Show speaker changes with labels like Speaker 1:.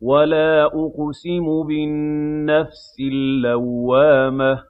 Speaker 1: وَلَا أُقْسِمُ بِالنَّفْسِ اللَّوَّامَةِ